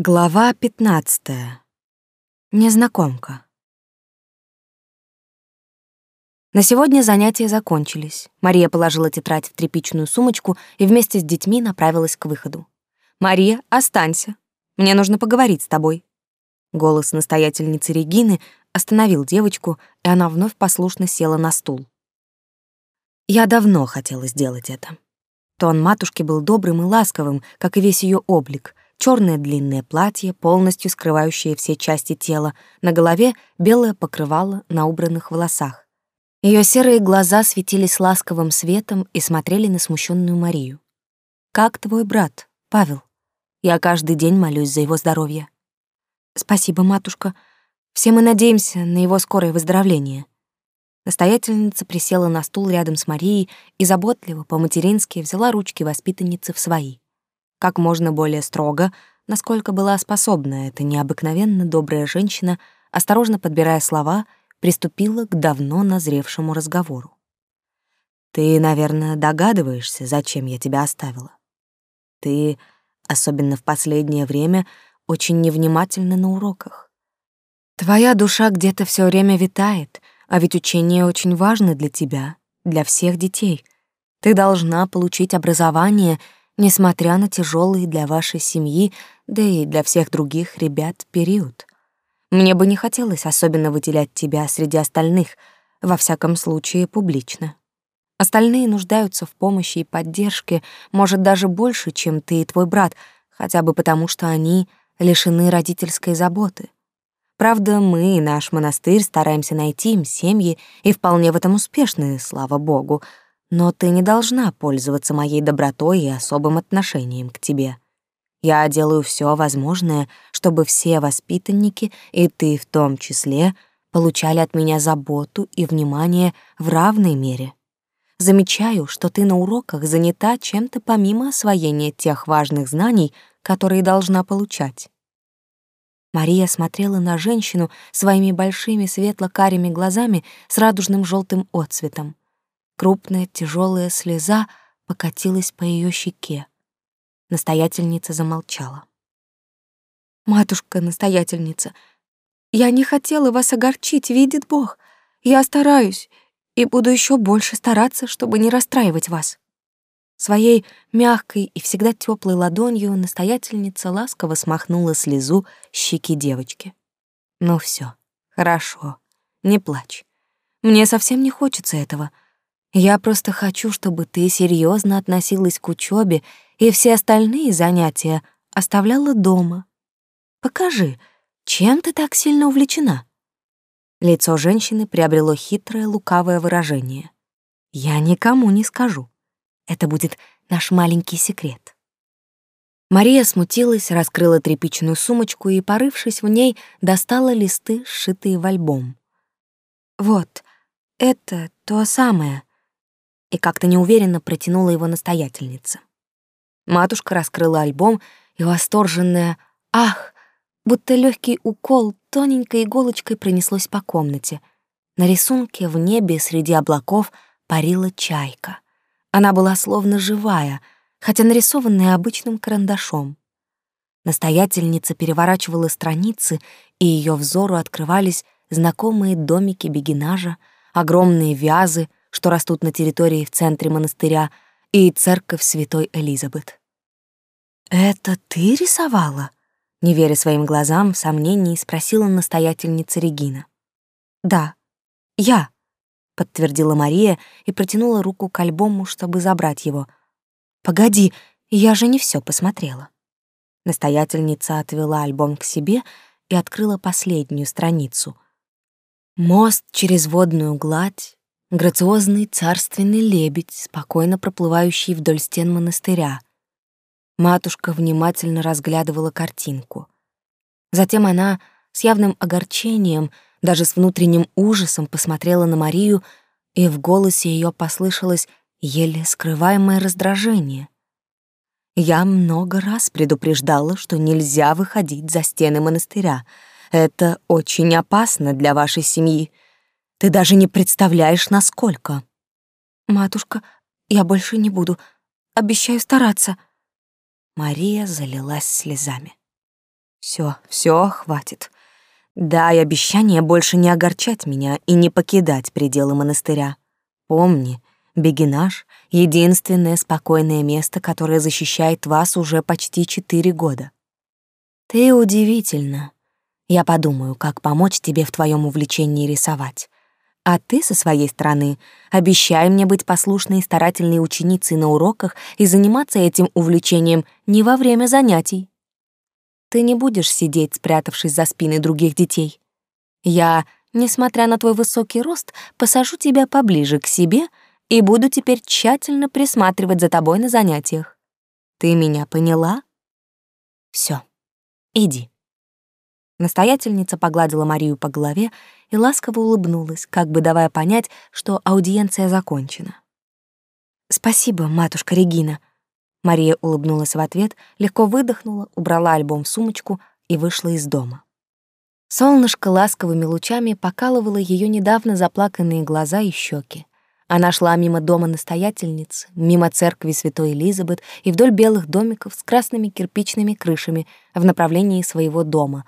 Глава пятнадцатая. Незнакомка. На сегодня занятия закончились. Мария положила тетрадь в тряпичную сумочку и вместе с детьми направилась к выходу. «Мария, останься. Мне нужно поговорить с тобой». Голос настоятельницы Регины остановил девочку, и она вновь послушно села на стул. Я давно хотела сделать это. Тон матушки был добрым и ласковым, как и весь ее облик — черное длинное платье, полностью скрывающее все части тела, на голове белое покрывало на убранных волосах. Ее серые глаза светились ласковым светом и смотрели на смущенную Марию. «Как твой брат, Павел? Я каждый день молюсь за его здоровье». «Спасибо, матушка. Все мы надеемся на его скорое выздоровление». Настоятельница присела на стул рядом с Марией и заботливо, по-матерински взяла ручки воспитанницы в свои как можно более строго, насколько была способна эта необыкновенно добрая женщина, осторожно подбирая слова, приступила к давно назревшему разговору. «Ты, наверное, догадываешься, зачем я тебя оставила. Ты, особенно в последнее время, очень невнимательна на уроках. Твоя душа где-то все время витает, а ведь учение очень важно для тебя, для всех детей. Ты должна получить образование — несмотря на тяжелый для вашей семьи, да и для всех других ребят период. Мне бы не хотелось особенно выделять тебя среди остальных, во всяком случае публично. Остальные нуждаются в помощи и поддержке, может, даже больше, чем ты и твой брат, хотя бы потому, что они лишены родительской заботы. Правда, мы и наш монастырь стараемся найти им семьи и вполне в этом успешны, слава богу, но ты не должна пользоваться моей добротой и особым отношением к тебе. Я делаю все возможное, чтобы все воспитанники, и ты в том числе, получали от меня заботу и внимание в равной мере. Замечаю, что ты на уроках занята чем-то помимо освоения тех важных знаний, которые должна получать. Мария смотрела на женщину своими большими светло-карими глазами с радужным желтым отцветом. Крупная тяжелая слеза покатилась по ее щеке. Настоятельница замолчала. «Матушка-настоятельница, я не хотела вас огорчить, видит Бог. Я стараюсь и буду еще больше стараться, чтобы не расстраивать вас». Своей мягкой и всегда теплой ладонью настоятельница ласково смахнула слезу щеки девочки. «Ну все, хорошо, не плачь. Мне совсем не хочется этого. Я просто хочу, чтобы ты серьезно относилась к учебе и все остальные занятия оставляла дома. Покажи, чем ты так сильно увлечена?» Лицо женщины приобрело хитрое лукавое выражение. «Я никому не скажу. Это будет наш маленький секрет». Мария смутилась, раскрыла тряпичную сумочку и, порывшись в ней, достала листы, сшитые в альбом. «Вот, это то самое и как-то неуверенно протянула его настоятельница. Матушка раскрыла альбом, и восторженная «Ах!», будто легкий укол тоненькой иголочкой пронеслось по комнате. На рисунке в небе среди облаков парила чайка. Она была словно живая, хотя нарисованная обычным карандашом. Настоятельница переворачивала страницы, и ее взору открывались знакомые домики бегинажа, огромные вязы, что растут на территории в центре монастыря, и церковь Святой Элизабет. «Это ты рисовала?» Не веря своим глазам, в сомнении спросила настоятельница Регина. «Да, я», — подтвердила Мария и протянула руку к альбому, чтобы забрать его. «Погоди, я же не все посмотрела». Настоятельница отвела альбом к себе и открыла последнюю страницу. Мост через водную гладь, грациозный царственный лебедь, спокойно проплывающий вдоль стен монастыря. Матушка внимательно разглядывала картинку. Затем она с явным огорчением, даже с внутренним ужасом посмотрела на Марию, и в голосе ее послышалось еле скрываемое раздражение. Я много раз предупреждала, что нельзя выходить за стены монастыря. Это очень опасно для вашей семьи. Ты даже не представляешь, насколько. Матушка, я больше не буду. Обещаю стараться. Мария залилась слезами. Все, все, хватит. Дай обещание больше не огорчать меня и не покидать пределы монастыря. Помни, Бегинаж — единственное спокойное место, которое защищает вас уже почти четыре года. Ты удивительно. Я подумаю, как помочь тебе в твоем увлечении рисовать. А ты со своей стороны обещай мне быть послушной и старательной ученицей на уроках и заниматься этим увлечением не во время занятий. Ты не будешь сидеть, спрятавшись за спиной других детей. Я, несмотря на твой высокий рост, посажу тебя поближе к себе и буду теперь тщательно присматривать за тобой на занятиях. Ты меня поняла? Все, иди. Настоятельница погладила Марию по голове и ласково улыбнулась, как бы давая понять, что аудиенция закончена. «Спасибо, матушка Регина», Мария улыбнулась в ответ, легко выдохнула, убрала альбом в сумочку и вышла из дома. Солнышко ласковыми лучами покалывало ее недавно заплаканные глаза и щеки. Она шла мимо дома настоятельниц, мимо церкви Святой Элизабет и вдоль белых домиков с красными кирпичными крышами в направлении своего дома,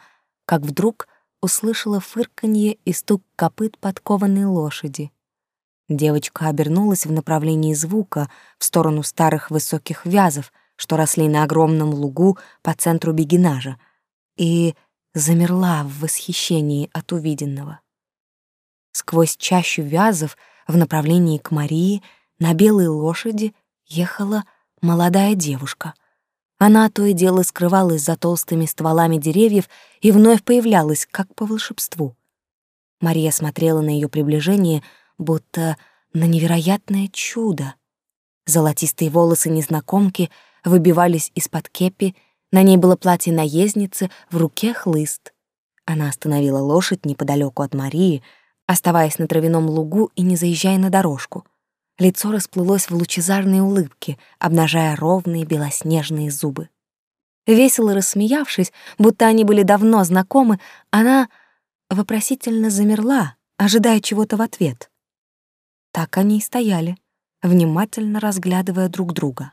как вдруг услышала фырканье и стук копыт подкованной лошади. Девочка обернулась в направлении звука, в сторону старых высоких вязов, что росли на огромном лугу по центру бегинажа, и замерла в восхищении от увиденного. Сквозь чащу вязов в направлении к Марии на белой лошади ехала молодая девушка. Она то и дело скрывалась за толстыми стволами деревьев и вновь появлялась, как по волшебству. Мария смотрела на ее приближение — будто на невероятное чудо. Золотистые волосы незнакомки выбивались из-под кепи, на ней было платье наездницы, в руке хлыст. Она остановила лошадь неподалеку от Марии, оставаясь на травяном лугу и не заезжая на дорожку. Лицо расплылось в лучезарной улыбке, обнажая ровные белоснежные зубы. Весело рассмеявшись, будто они были давно знакомы, она вопросительно замерла, ожидая чего-то в ответ. Так они и стояли, внимательно разглядывая друг друга.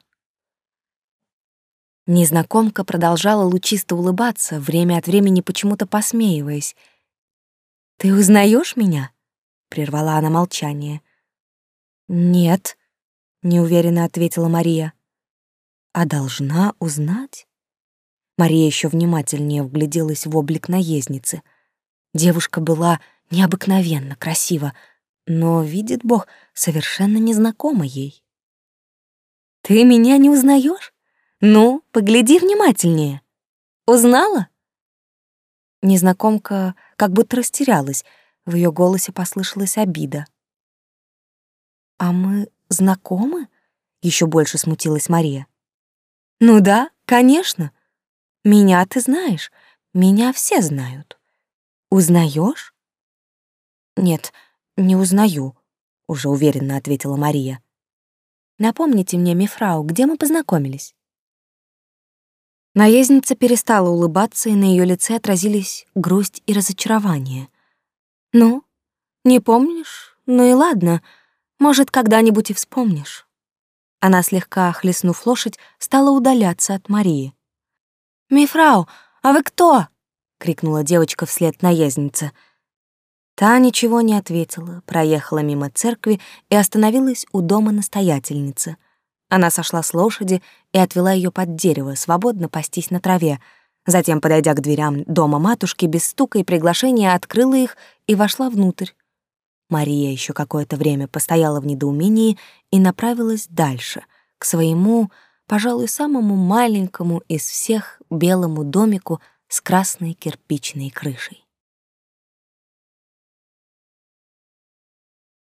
Незнакомка продолжала лучисто улыбаться, время от времени почему-то посмеиваясь. «Ты узнаешь меня?» — прервала она молчание. «Нет», — неуверенно ответила Мария. «А должна узнать?» Мария еще внимательнее вгляделась в облик наездницы. Девушка была необыкновенно красива, но, видит Бог, совершенно незнакома ей. «Ты меня не узнаешь? Ну, погляди внимательнее. Узнала?» Незнакомка как будто растерялась, в ее голосе послышалась обида. «А мы знакомы?» — еще больше смутилась Мария. «Ну да, конечно. Меня ты знаешь, меня все знают. Узнаешь? «Нет, — «Не узнаю», — уже уверенно ответила Мария. «Напомните мне, мифрау, где мы познакомились?» Наездница перестала улыбаться, и на ее лице отразились грусть и разочарование. «Ну, не помнишь? Ну и ладно, может, когда-нибудь и вспомнишь». Она, слегка хлестнув лошадь, стала удаляться от Марии. «Мифрау, а вы кто?» — крикнула девочка вслед наезднице — Та ничего не ответила, проехала мимо церкви и остановилась у дома настоятельницы. Она сошла с лошади и отвела ее под дерево, свободно пастись на траве. Затем, подойдя к дверям дома матушки, без стука и приглашения открыла их и вошла внутрь. Мария еще какое-то время постояла в недоумении и направилась дальше, к своему, пожалуй, самому маленькому из всех белому домику с красной кирпичной крышей.